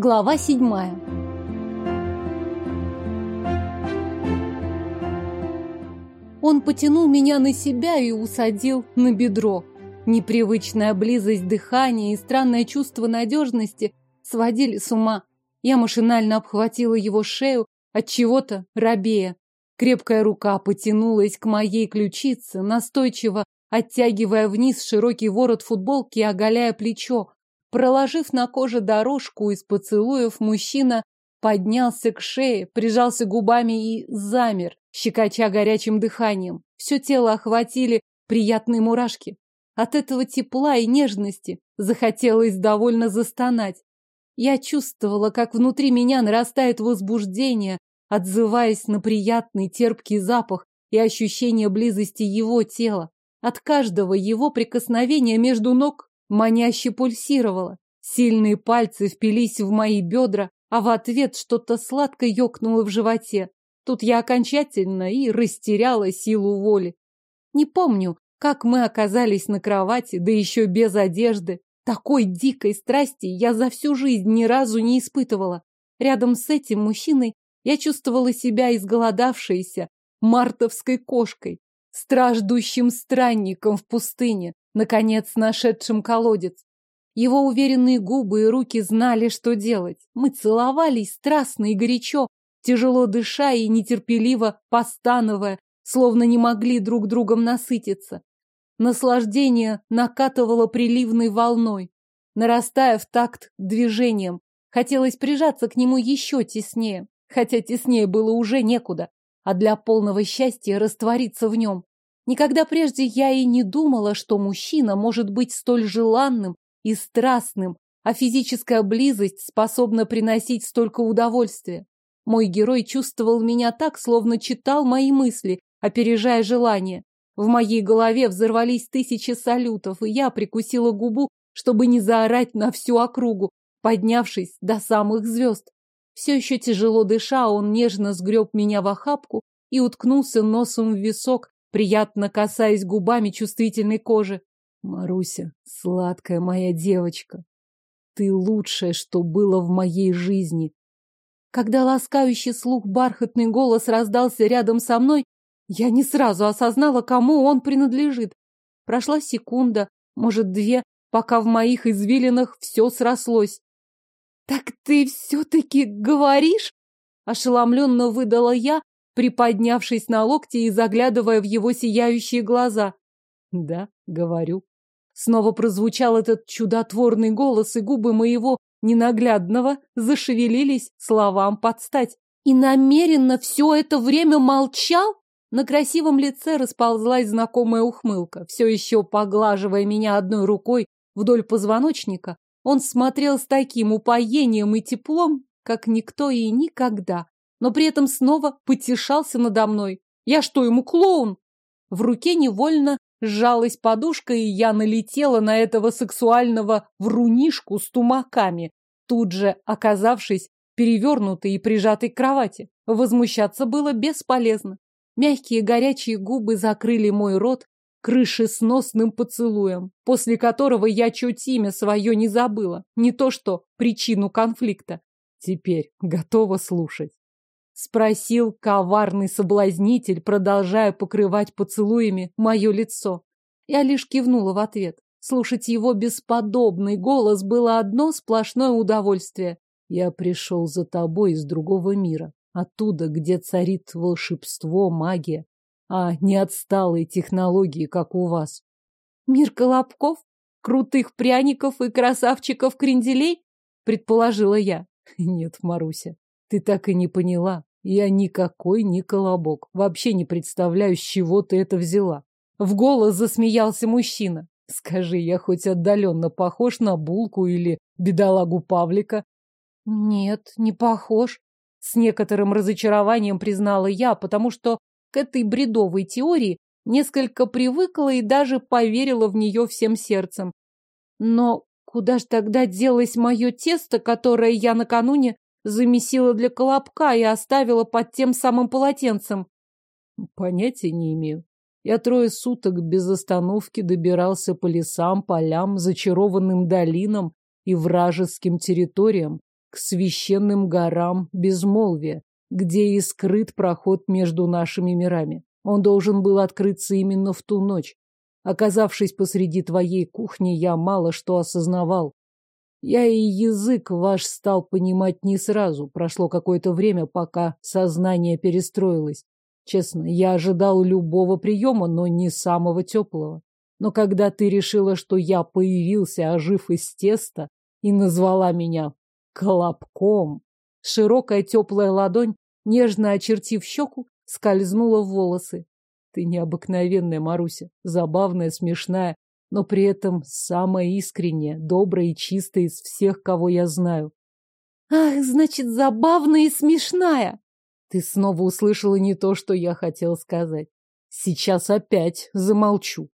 Глава седьмая. Он потянул меня на себя и усадил на бедро. Непривычная близость дыхания и странное чувство надежности сводили с ума. Я машинально обхватила его шею, от чего-то робея. Крепкая рука потянулась к моей ключице, настойчиво оттягивая вниз широкий ворот футболки и оголяя плечо. Проложив на коже дорожку из поцелуев, мужчина поднялся к шее, прижался губами и замер, щекоча горячим дыханием. Все тело охватили приятные мурашки. От этого тепла и нежности захотелось довольно застонать. Я чувствовала, как внутри меня нарастает возбуждение, отзываясь на приятный терпкий запах и ощущение близости его тела. От каждого его прикосновения между ног маняще пульсировало. Сильные пальцы впились в мои бедра, а в ответ что-то сладко ёкнуло в животе. Тут я окончательно и растеряла силу воли. Не помню, как мы оказались на кровати, да еще без одежды. Такой дикой страсти я за всю жизнь ни разу не испытывала. Рядом с этим мужчиной я чувствовала себя изголодавшейся мартовской кошкой, страждущим странником в пустыне, наконец нашедшим колодец. Его уверенные губы и руки знали, что делать. Мы целовались страстно и горячо, тяжело дыша и нетерпеливо постановая, словно не могли друг другом насытиться. Наслаждение накатывало приливной волной, нарастая в такт движением. Хотелось прижаться к нему еще теснее, хотя теснее было уже некуда, а для полного счастья раствориться в нем. Никогда прежде я и не думала, что мужчина может быть столь желанным и страстным, а физическая близость способна приносить столько удовольствия. Мой герой чувствовал меня так, словно читал мои мысли, опережая желание. В моей голове взорвались тысячи салютов, и я прикусила губу, чтобы не заорать на всю округу, поднявшись до самых звезд. Все еще тяжело дыша, он нежно сгреб меня в охапку и уткнулся носом в висок, приятно касаясь губами чувствительной кожи. Маруся, сладкая моя девочка, ты лучшее, что было в моей жизни. Когда ласкающий слух бархатный голос раздался рядом со мной, я не сразу осознала, кому он принадлежит. Прошла секунда, может, две, пока в моих извилинах все срослось. «Так ты все-таки говоришь?» Ошеломленно выдала я, приподнявшись на локте и заглядывая в его сияющие глаза. Да, говорю. Снова прозвучал этот чудотворный голос, и губы моего ненаглядного зашевелились словам подстать. И намеренно все это время молчал? На красивом лице расползлась знакомая ухмылка. Все еще поглаживая меня одной рукой вдоль позвоночника, он смотрел с таким упоением и теплом, как никто и никогда но при этом снова потешался надо мной. Я что, ему клоун? В руке невольно сжалась подушка, и я налетела на этого сексуального врунишку с тумаками, тут же оказавшись перевернутой и прижатой к кровати. Возмущаться было бесполезно. Мягкие горячие губы закрыли мой рот крышесносным поцелуем, после которого я чуть имя свое не забыла, не то что причину конфликта. Теперь готова слушать. Спросил коварный соблазнитель, продолжая покрывать поцелуями мое лицо. Я лишь кивнула в ответ. Слушать его бесподобный голос было одно сплошное удовольствие. Я пришел за тобой из другого мира, оттуда, где царит волшебство, магия, а не отсталые технологии, как у вас. Мир колобков, крутых пряников и красавчиков-кренделей? Предположила я. Нет, Маруся, ты так и не поняла. Я никакой не колобок. Вообще не представляю, с чего ты это взяла. В голос засмеялся мужчина. Скажи, я хоть отдаленно похож на булку или бедолагу Павлика? Нет, не похож. С некоторым разочарованием признала я, потому что к этой бредовой теории несколько привыкла и даже поверила в нее всем сердцем. Но куда ж тогда делось мое тесто, которое я накануне замесила для колобка и оставила под тем самым полотенцем? Понятия не имею. Я трое суток без остановки добирался по лесам, полям, зачарованным долинам и вражеским территориям, к священным горам безмолвия, где и скрыт проход между нашими мирами. Он должен был открыться именно в ту ночь. Оказавшись посреди твоей кухни, я мало что осознавал. Я и язык ваш стал понимать не сразу. Прошло какое-то время, пока сознание перестроилось. Честно, я ожидал любого приема, но не самого теплого. Но когда ты решила, что я появился, ожив из теста, и назвала меня колобком, широкая теплая ладонь, нежно очертив щеку, скользнула в волосы. Ты необыкновенная, Маруся, забавная, смешная, но при этом самая искренняя, добрая и чистая из всех, кого я знаю. Ах, значит, забавная и смешная! Ты снова услышала не то, что я хотел сказать. Сейчас опять замолчу.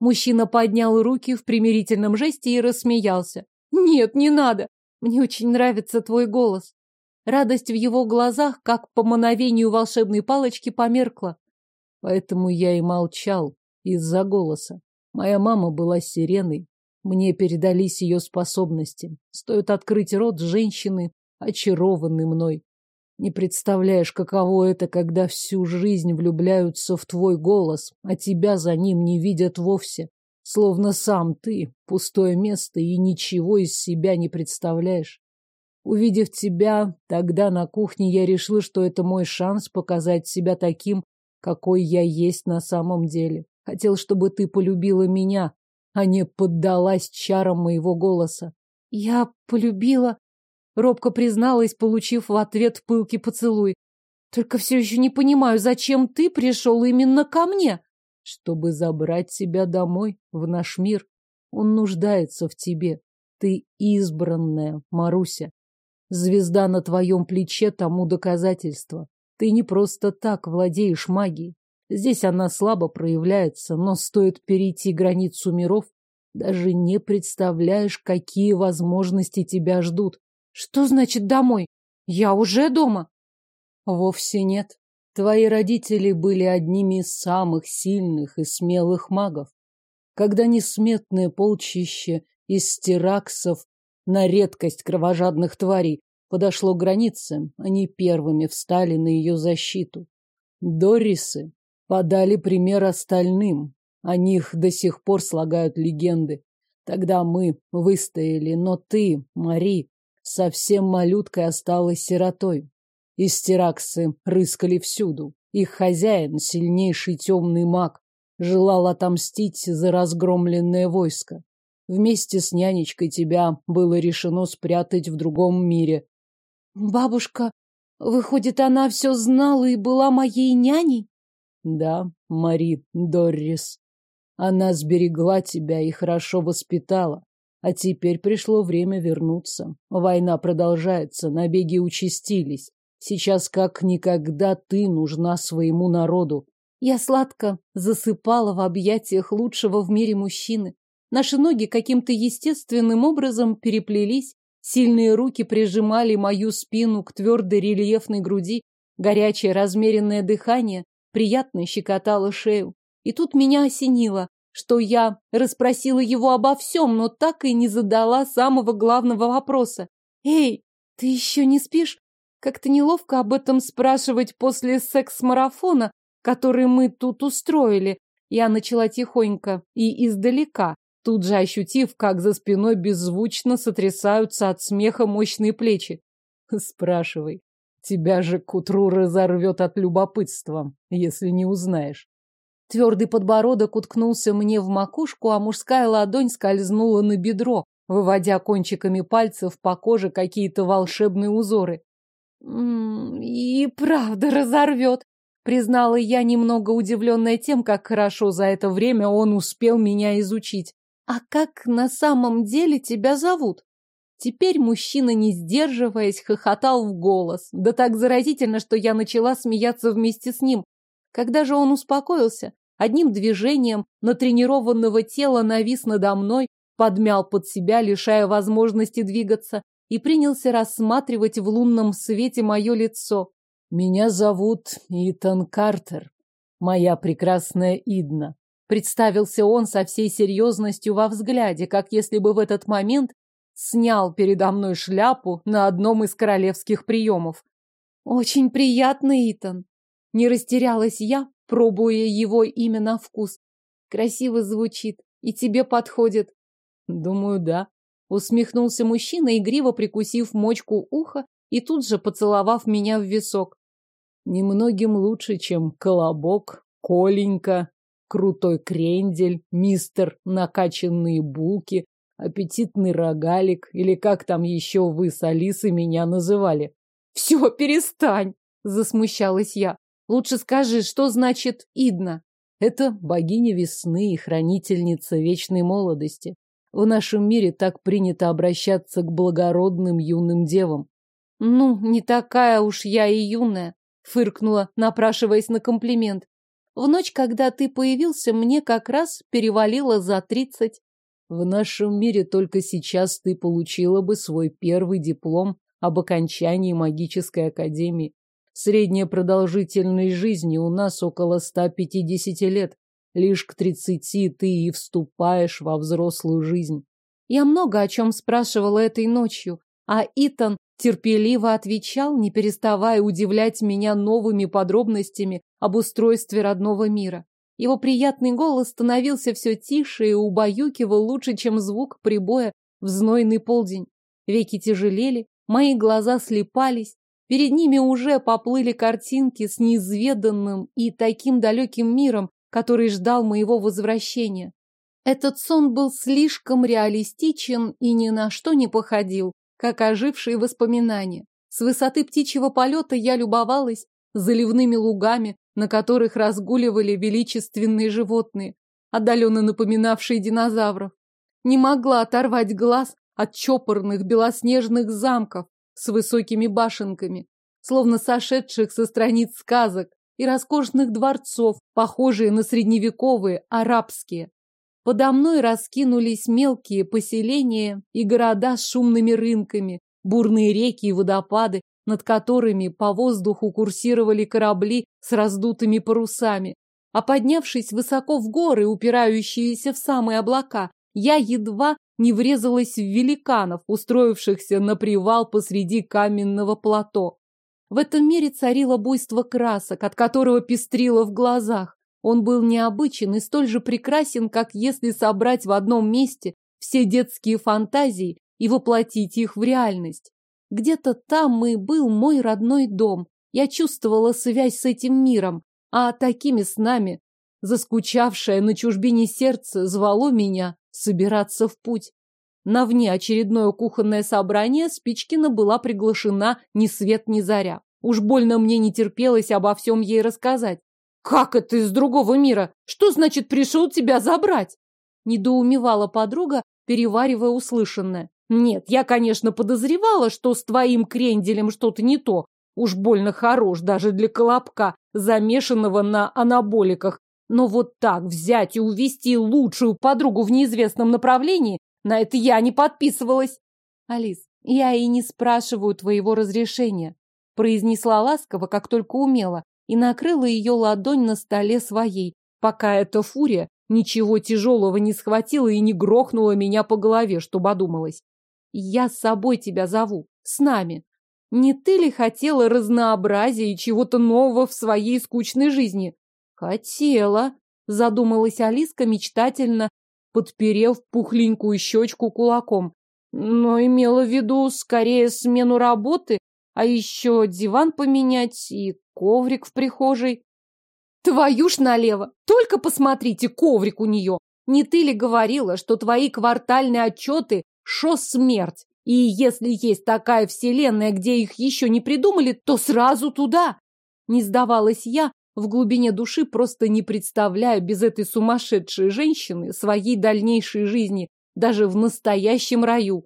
Мужчина поднял руки в примирительном жесте и рассмеялся. Нет, не надо. Мне очень нравится твой голос. Радость в его глазах, как по мановению волшебной палочки, померкла. Поэтому я и молчал из-за голоса. Моя мама была сиреной. Мне передались ее способности. Стоит открыть рот женщины, очарованной мной. Не представляешь, каково это, когда всю жизнь влюбляются в твой голос, а тебя за ним не видят вовсе. Словно сам ты — пустое место и ничего из себя не представляешь. Увидев тебя, тогда на кухне я решил, что это мой шанс показать себя таким, какой я есть на самом деле. Хотел, чтобы ты полюбила меня, а не поддалась чарам моего голоса. Я полюбила, робко призналась, получив в ответ пылкий поцелуй. Только все еще не понимаю, зачем ты пришел именно ко мне? Чтобы забрать тебя домой, в наш мир. Он нуждается в тебе. Ты избранная, Маруся. Звезда на твоем плече тому доказательство. Ты не просто так владеешь магией. Здесь она слабо проявляется, но стоит перейти границу миров, даже не представляешь, какие возможности тебя ждут. Что значит домой? Я уже дома. Вовсе нет. Твои родители были одними из самых сильных и смелых магов. Когда несметное полчище из стираксов на редкость кровожадных тварей подошло к границе, они первыми встали на ее защиту. Дорисы подали пример остальным. О них до сих пор слагают легенды. Тогда мы выстояли, но ты, Мари, совсем малюткой осталась сиротой. Истераксы рыскали всюду. Их хозяин, сильнейший темный маг, желал отомстить за разгромленное войско. Вместе с нянечкой тебя было решено спрятать в другом мире. Бабушка, выходит, она все знала и была моей няней? Да, Мари Доррис. Она сберегла тебя и хорошо воспитала. А теперь пришло время вернуться. Война продолжается, набеги участились. Сейчас как никогда ты нужна своему народу. Я сладко засыпала в объятиях лучшего в мире мужчины. Наши ноги каким-то естественным образом переплелись. Сильные руки прижимали мою спину к твердой рельефной груди. Горячее размеренное дыхание приятно щекотало шею. И тут меня осенило, что я расспросила его обо всем, но так и не задала самого главного вопроса. «Эй, ты еще не спишь? Как-то неловко об этом спрашивать после секс-марафона, который мы тут устроили. Я начала тихонько и издалека, тут же ощутив, как за спиной беззвучно сотрясаются от смеха мощные плечи. Спрашивай. Тебя же к утру разорвет от любопытства, если не узнаешь. Твердый подбородок уткнулся мне в макушку, а мужская ладонь скользнула на бедро, выводя кончиками пальцев по коже какие-то волшебные узоры. «И правда разорвет», — признала я, немного удивленная тем, как хорошо за это время он успел меня изучить. «А как на самом деле тебя зовут?» Теперь мужчина, не сдерживаясь, хохотал в голос. Да так заразительно, что я начала смеяться вместе с ним. Когда же он успокоился, одним движением натренированного тела навис надо мной, подмял под себя, лишая возможности двигаться, и принялся рассматривать в лунном свете мое лицо. «Меня зовут Итан Картер, моя прекрасная Идна», Представился он со всей серьезностью во взгляде, как если бы в этот момент снял передо мной шляпу на одном из королевских приемов. Очень приятно, Итан. Не растерялась я, пробуя его имя на вкус. Красиво звучит и тебе подходит. Думаю, да. Усмехнулся мужчина, игриво прикусив мочку уха и тут же поцеловав меня в висок. Немногим лучше, чем колобок, коленька, крутой крендель, мистер накачанные булки, аппетитный рогалик или как там еще вы с Алисой меня называли. Все, перестань, засмущалась я. Лучше скажи, что значит Идна? Это богиня весны и хранительница вечной молодости. В нашем мире так принято обращаться к благородным юным девам. Ну, не такая уж я и юная, фыркнула, напрашиваясь на комплимент. В ночь, когда ты появился, мне как раз перевалило за тридцать. В нашем мире только сейчас ты получила бы свой первый диплом об окончании магической академии. Средняя продолжительность жизни у нас около 150 лет. Лишь к 30 ты и вступаешь во взрослую жизнь. Я много о чем спрашивала этой ночью, а Итан терпеливо отвечал, не переставая удивлять меня новыми подробностями об устройстве родного мира. Его приятный голос становился все тише и убаюкивал лучше, чем звук прибоя в знойный полдень. Веки тяжелели, мои глаза слепались, перед ними уже поплыли картинки с неизведанным и таким далеким миром, который ждал моего возвращения. Этот сон был слишком реалистичен и ни на что не походил, как ожившие воспоминания. С высоты птичьего полета я любовалась заливными лугами, на которых разгуливали величественные животные, отдаленно напоминавшие динозавров. Не могла оторвать глаз от чопорных белоснежных замков с высокими башенками, словно сошедших со страниц сказок, и роскошных дворцов, похожие на средневековые арабские. Подо мной раскинулись мелкие поселения и города с шумными рынками, бурные реки и водопады, над которыми по воздуху курсировали корабли с раздутыми парусами. А поднявшись высоко в горы, упирающиеся в самые облака, я едва не врезалась в великанов, устроившихся на привал посреди каменного плато. В этом мире царило буйство красок, от которого пестрило в глазах. Он был необычен и столь же прекрасен, как если собрать в одном месте все детские фантазии и воплотить их в реальность. Где-то там и был мой родной дом. Я чувствовала связь с этим миром, а такими снами, заскучавшее на чужбине сердце, звало меня собираться в путь. На внеочередное кухонное собрание Спичкина была приглашена ни свет ни заря. Уж больно мне не терпелось обо всем ей рассказать. «Как это из другого мира? Что значит пришел тебя забрать?» Недоумевала подруга, переваривая услышанное. Нет, я, конечно, подозревала, что с твоим кренделем что-то не то. Уж больно хорош даже для колобка, замешанного на анаболиках. Но вот так взять и увести лучшую подругу в неизвестном направлении, на это я не подписывалась. Алис, я и не спрашиваю твоего разрешения, произнесла ласково, как только умела, и накрыла ее ладонь на столе своей, пока эта фурия ничего тяжелого не схватила и не грохнула меня по голове, чтобы одумалась. Я с собой тебя зову. С нами. Не ты ли хотела разнообразия и чего-то нового в своей скучной жизни? Хотела, задумалась Алиска мечтательно, подперев пухленькую щечку кулаком. Но имела в виду скорее смену работы, а еще диван поменять и коврик в прихожей. Твою ж налево! Только посмотрите, коврик у нее! Не ты ли говорила, что твои квартальные отчеты Шо смерть? И если есть такая вселенная, где их еще не придумали, то сразу туда. Не сдавалась я, в глубине души просто не представляю без этой сумасшедшей женщины своей дальнейшей жизни, даже в настоящем раю.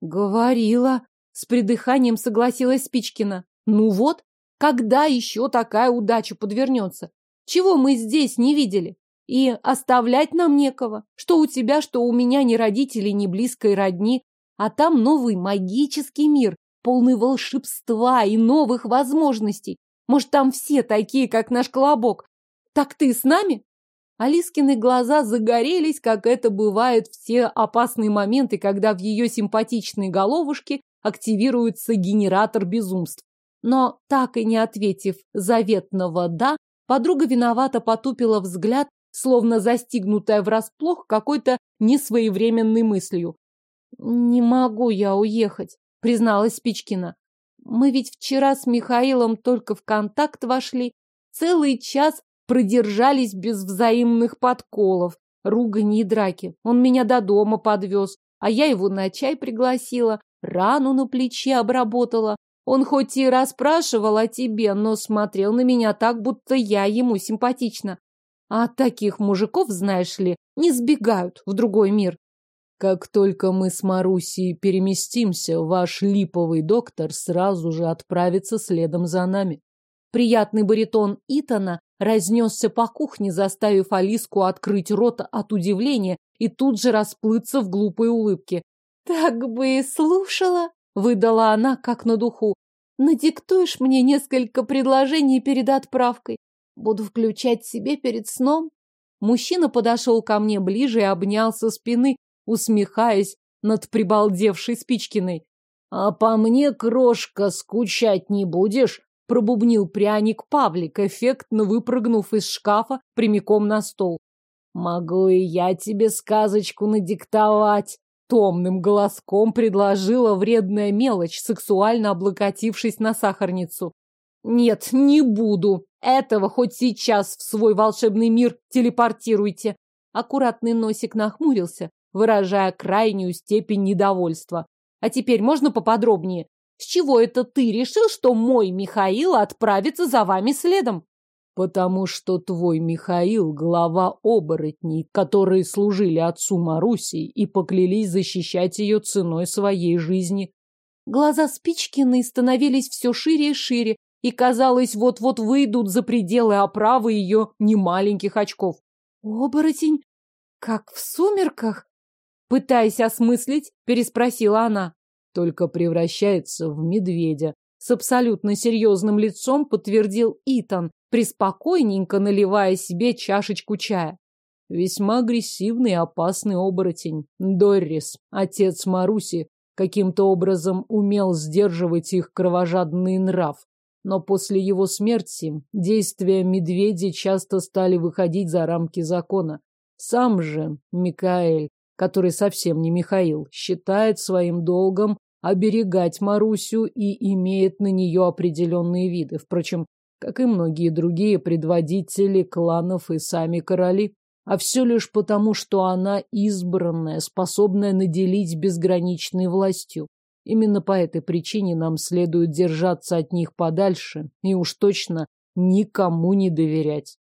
Говорила, с придыханием согласилась Спичкина. Ну вот, когда еще такая удача подвернется? Чего мы здесь не видели? И оставлять нам некого. Что у тебя, что у меня ни родителей, ни близкой родни. А там новый магический мир, полный волшебства и новых возможностей. Может, там все такие, как наш колобок. Так ты с нами? Алискины глаза загорелись, как это бывает в те опасные моменты, когда в ее симпатичной головушке активируется генератор безумств. Но, так и не ответив заветного «да», подруга виновато потупила взгляд, словно застигнутая врасплох какой-то несвоевременной мыслью. «Не могу я уехать», — призналась Спичкина. «Мы ведь вчера с Михаилом только в контакт вошли, целый час продержались без взаимных подколов, ругани и драки. Он меня до дома подвез, а я его на чай пригласила, рану на плече обработала. Он хоть и расспрашивал о тебе, но смотрел на меня так, будто я ему симпатична. А таких мужиков, знаешь ли, не сбегают в другой мир. Как только мы с Марусей переместимся, ваш липовый доктор сразу же отправится следом за нами. Приятный баритон Итана разнесся по кухне, заставив Алиску открыть рот от удивления и тут же расплыться в глупой улыбке. «Так бы и слушала», — выдала она, как на духу. «Надиктуешь мне несколько предложений перед отправкой? Буду включать себе перед сном». Мужчина подошел ко мне ближе и обнял со спины, усмехаясь над прибалдевшей Спичкиной. «А по мне, крошка, скучать не будешь?» пробубнил пряник Павлик, эффектно выпрыгнув из шкафа прямиком на стол. «Могу и я тебе сказочку надиктовать!» Томным голоском предложила вредная мелочь, сексуально облокотившись на сахарницу. «Нет, не буду. Этого хоть сейчас в свой волшебный мир телепортируйте!» Аккуратный носик нахмурился, выражая крайнюю степень недовольства. «А теперь можно поподробнее? С чего это ты решил, что мой Михаил отправится за вами следом? Потому что твой Михаил — глава оборотней, которые служили отцу Маруси и поклялись защищать ее ценой своей жизни. Глаза Спичкиной становились все шире и шире, и, казалось, вот-вот выйдут за пределы оправы ее немаленьких очков. «Оборотень? Как в сумерках?» Пытаясь осмыслить, переспросила она только превращается в медведя. С абсолютно серьезным лицом подтвердил Итан, приспокойненько наливая себе чашечку чая. Весьма агрессивный и опасный оборотень. Доррис, отец Маруси, каким-то образом умел сдерживать их кровожадный нрав. Но после его смерти действия медведей часто стали выходить за рамки закона. Сам же Микаэль, который совсем не Михаил, считает своим долгом оберегать Марусю и имеет на нее определенные виды. Впрочем, как и многие другие предводители кланов и сами короли. А все лишь потому, что она избранная, способная наделить безграничной властью. Именно по этой причине нам следует держаться от них подальше и уж точно никому не доверять.